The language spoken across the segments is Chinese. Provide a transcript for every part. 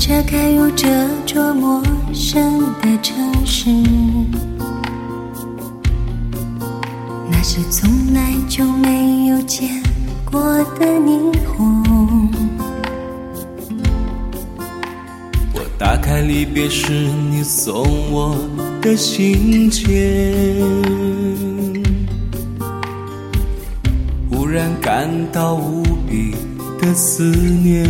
车开入这座陌生的城市，那是从来就没有见过的霓虹。我打开离别时你送我的信笺，忽然感到无比的思念。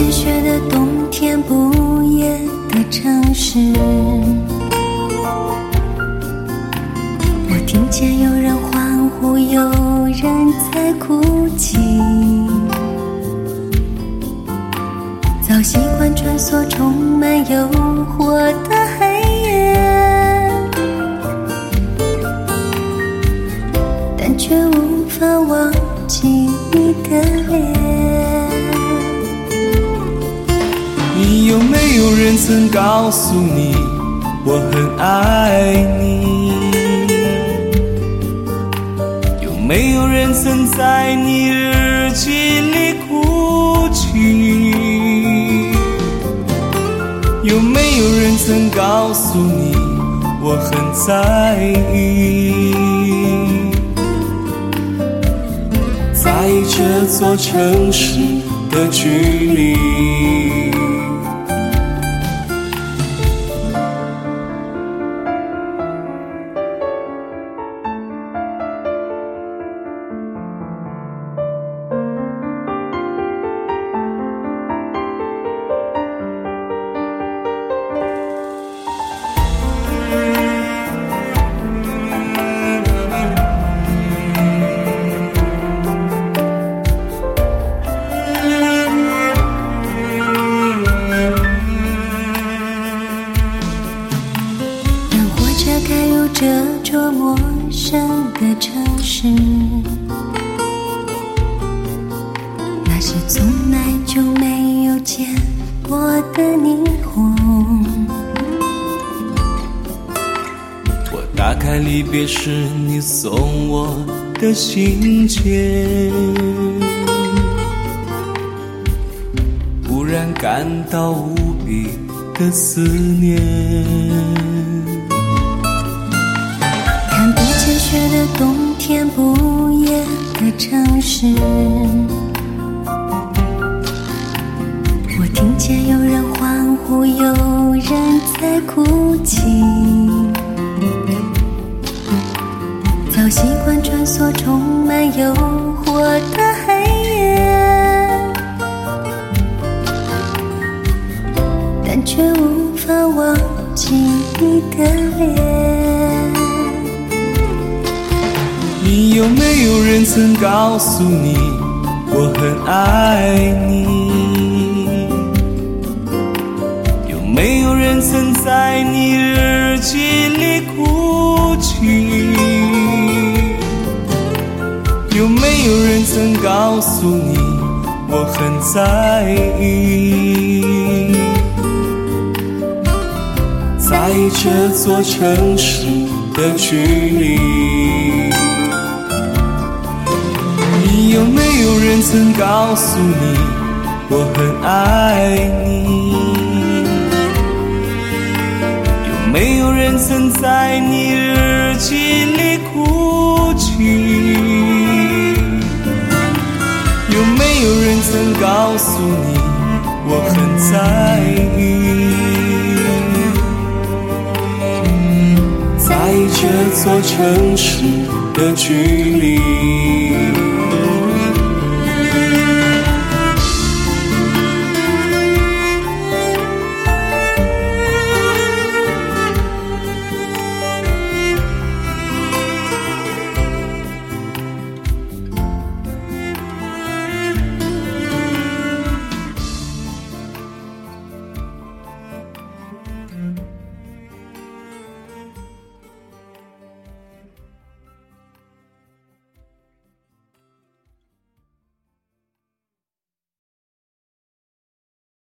积雪的冬天，不夜的城市。我听见有人欢呼，有人在哭泣。早习惯穿梭充满诱惑的有人曾告诉你我很爱你？有没有人曾在你日记里哭泣？有没有人曾告诉你我很在意？在意这座城市的距离。火车开入这座陌生的城市，那是从来就没有见过的霓虹。我打开离别时你送我的信件，忽然感到无比的思念。的冬天，不夜的城市。我听见有人欢呼，有人在哭泣。早习惯穿梭充满诱你有没有人曾告诉你我很爱你？有没有人曾在你日记里哭泣？有没有人曾告诉你我很在意？在意这座城市的距离。有没有人曾告诉你我很爱你？有没有人曾在你日记里哭泣？有没有人曾告诉你我很在意？在意这座城市的距离。